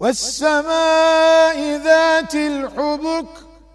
والسماء ذات الحبك